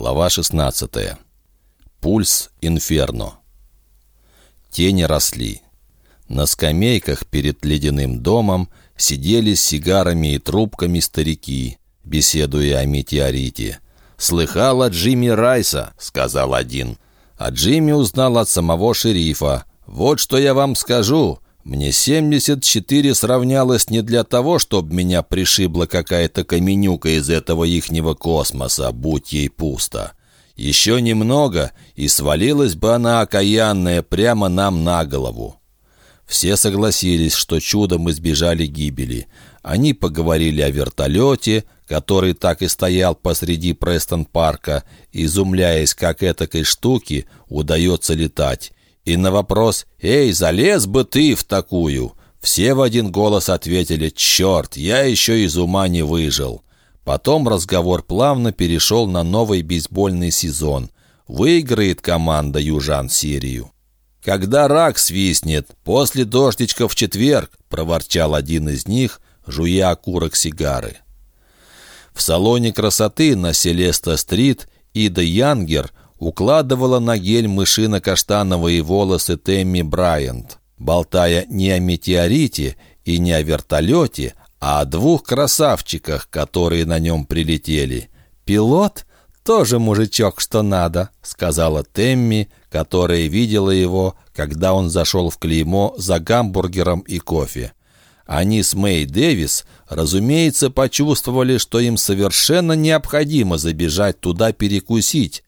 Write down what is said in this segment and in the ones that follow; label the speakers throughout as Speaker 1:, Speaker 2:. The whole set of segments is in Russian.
Speaker 1: Глава 16. Пульс Инферно. Тени росли. На скамейках перед ледяным домом сидели с сигарами и трубками старики, беседуя о метеорите. «Слыхал от Джимми Райса», — сказал один. А Джимми узнал от самого шерифа. «Вот что я вам скажу. Мне 74 сравнялось не для того, чтобы меня пришибла какая-то каменюка из этого ихнего космоса, будь ей пусто. Еще немного, и свалилась бы она окаянная прямо нам на голову. Все согласились, что чудом избежали гибели. Они поговорили о вертолете, который так и стоял посреди Престон-парка, изумляясь, как этакой штуки удается летать, и на вопрос «Эй, залез бы ты в такую!» Все в один голос ответили «Черт, я еще из ума не выжил». Потом разговор плавно перешел на новый бейсбольный сезон. Выиграет команда «Южан» серию. «Когда рак свистнет, после дождичка в четверг», — проворчал один из них, жуя окурок сигары. В салоне красоты на Селеста-стрит Ида Янгер укладывала на гель мышино-каштановые волосы Тэмми Брайант, болтая не о метеорите и не о вертолете, а о двух красавчиках, которые на нем прилетели. «Пилот? Тоже мужичок, что надо», — сказала Тэмми, которая видела его, когда он зашел в клеймо за гамбургером и кофе. Они с Мэй Дэвис, разумеется, почувствовали, что им совершенно необходимо забежать туда перекусить,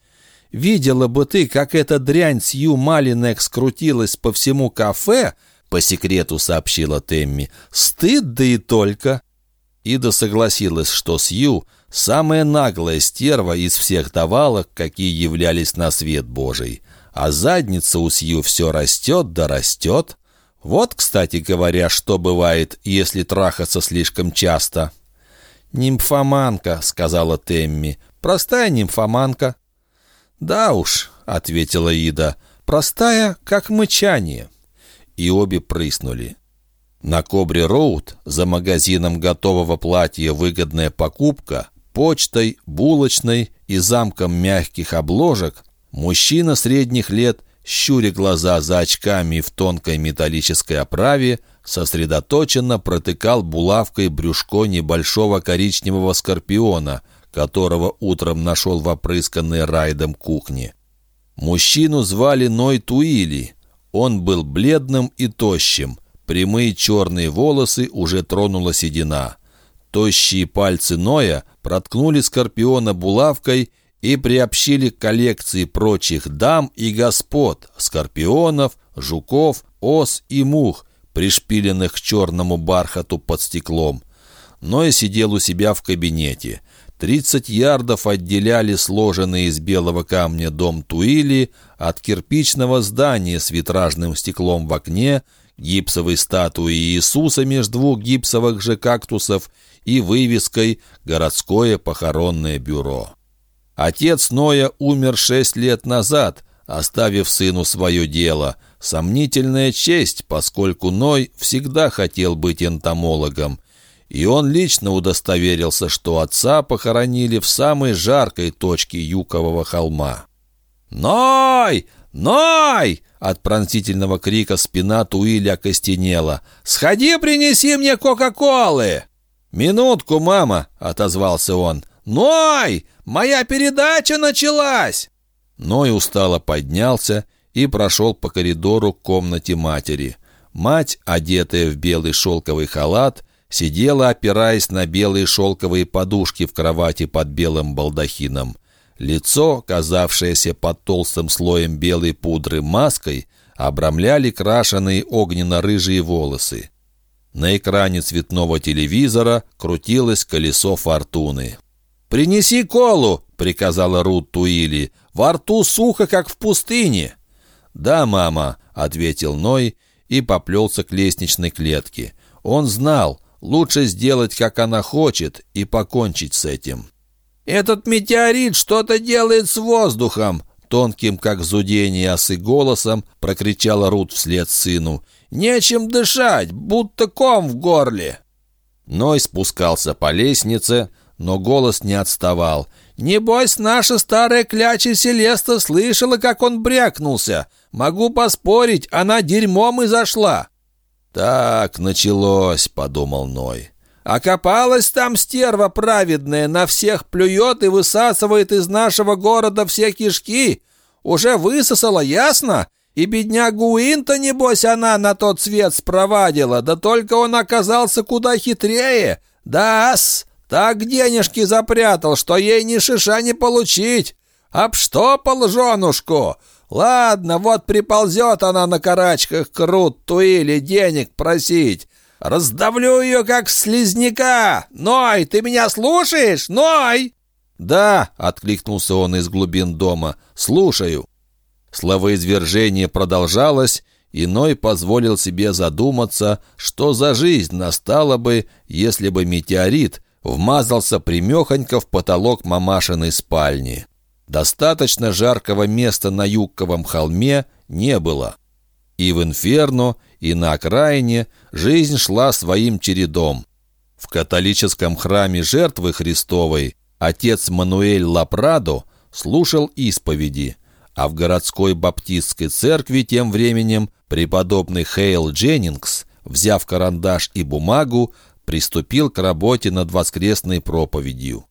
Speaker 1: Видела бы ты, как эта дрянь Сью Малинек скрутилась по всему кафе, по секрету сообщила Темми. Стыд да и только. Ида согласилась, что Сью — самая наглая стерва из всех давалок, какие являлись на свет Божий. А задница у Сью все растет да растет. Вот, кстати говоря, что бывает, если трахаться слишком часто. «Нимфоманка», — сказала Темми. «Простая нимфоманка. «Да уж», — ответила Ида, — «простая, как мычание». И обе прыснули. На Кобре-Роуд за магазином готового платья выгодная покупка, почтой, булочной и замком мягких обложек мужчина средних лет, щуря глаза за очками в тонкой металлической оправе, сосредоточенно протыкал булавкой брюшко небольшого коричневого скорпиона, которого утром нашел в опрысканной райдом кухне. Мужчину звали Ной Туили. Он был бледным и тощим. Прямые черные волосы уже тронула седина. Тощие пальцы Ноя проткнули скорпиона булавкой и приобщили к коллекции прочих дам и господ, скорпионов, жуков, ос и мух, пришпиленных к черному бархату под стеклом. Ной сидел у себя в кабинете. Тридцать ярдов отделяли сложенный из белого камня дом Туили от кирпичного здания с витражным стеклом в окне, гипсовой статуи Иисуса между двух гипсовых же кактусов и вывеской «Городское похоронное бюро». Отец Ноя умер шесть лет назад, оставив сыну свое дело. Сомнительная честь, поскольку Ной всегда хотел быть энтомологом – и он лично удостоверился, что отца похоронили в самой жаркой точке Юкового холма. «Ной! Ной!» От пронзительного крика спина Туиля окостенела. «Сходи, принеси мне Кока-Колы!» «Минутку, мама!» — отозвался он. «Ной! Моя передача началась!» Ной устало поднялся и прошел по коридору к комнате матери. Мать, одетая в белый шелковый халат, сидела, опираясь на белые шелковые подушки в кровати под белым балдахином. Лицо, казавшееся под толстым слоем белой пудры маской, обрамляли крашеные огненно-рыжие волосы. На экране цветного телевизора крутилось колесо фортуны. «Принеси колу!» — приказала Рут Туили. «Во рту сухо, как в пустыне!» «Да, мама», — ответил Ной и поплелся к лестничной клетке. Он знал, Лучше сделать, как она хочет, и покончить с этим. «Этот метеорит что-то делает с воздухом!» Тонким, как зудение осы голосом, прокричала Рут вслед сыну. «Нечем дышать, будто ком в горле!» Ной спускался по лестнице, но голос не отставал.
Speaker 2: Небось, наша старая кляча Селеста слышала, как он брякнулся. Могу поспорить, она дерьмом и зашла».
Speaker 1: «Так началось», — подумал Ной.
Speaker 2: «Окопалась там стерва праведная, на всех плюет и высасывает из нашего города все кишки. Уже высосала, ясно? И беднягу Уинта, небось, она на тот свет спровадила, да только он оказался куда хитрее. Да-с, так денежки запрятал, что ей ни шиша не получить. Обштопал женушку. Ладно, вот приползет она на карачках к или денег просить. Раздавлю ее, как слизняка. Ной, ты меня слушаешь? Ной!»
Speaker 1: «Да», — откликнулся он из глубин дома, — «слушаю». Словоизвержение продолжалось, и Ной позволил себе задуматься, что за жизнь настала бы, если бы метеорит вмазался примехонько в потолок мамашиной спальни. Достаточно жаркого места на Югковом холме не было. И в Инферно, и на окраине жизнь шла своим чередом. В католическом храме жертвы Христовой отец Мануэль Лапрадо слушал исповеди, а в городской баптистской церкви тем временем преподобный Хейл Дженнингс, взяв карандаш и бумагу, приступил к работе над воскресной проповедью.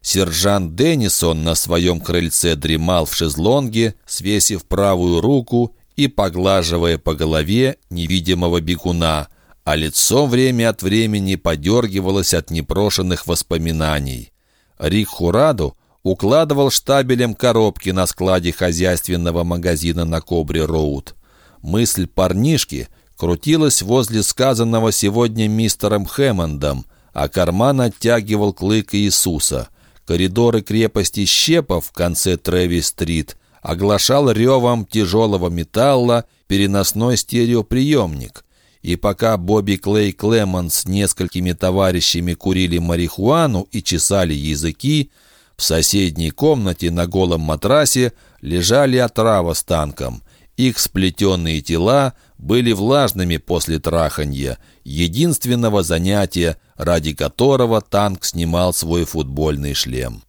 Speaker 1: Сержант Деннисон на своем крыльце дремал в шезлонге, свесив правую руку и поглаживая по голове невидимого бегуна, а лицо время от времени подергивалось от непрошенных воспоминаний. Рик Хураду укладывал штабелем коробки на складе хозяйственного магазина на Кобре-Роуд. Мысль парнишки крутилась возле сказанного сегодня мистером Хэммондом, а карман оттягивал клык Иисуса. Коридоры крепости Щепа в конце Трэвис-стрит оглашал ревом тяжелого металла переносной стереоприемник. И пока Бобби Клей Клемон с несколькими товарищами курили марихуану и чесали языки, в соседней комнате на голом матрасе лежали отрава с танком. Их сплетенные тела были влажными после траханья, единственного занятия, ради которого танк снимал свой футбольный шлем.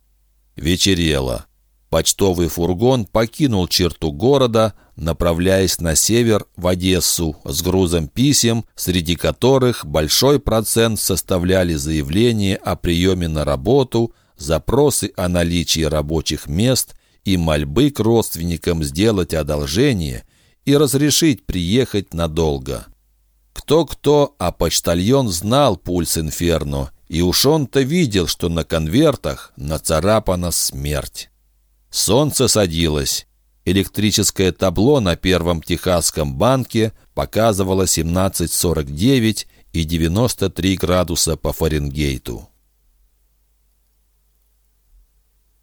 Speaker 1: Вечерело. Почтовый фургон покинул черту города, направляясь на север в Одессу с грузом писем, среди которых большой процент составляли заявления о приеме на работу, запросы о наличии рабочих мест и мольбы к родственникам сделать одолжение и разрешить приехать надолго. Кто-кто, а почтальон знал пульс Инферно, и уж он-то видел, что на конвертах нацарапана смерть. Солнце садилось. Электрическое табло на первом Техасском банке показывало 17,49 и 93 градуса по Фаренгейту.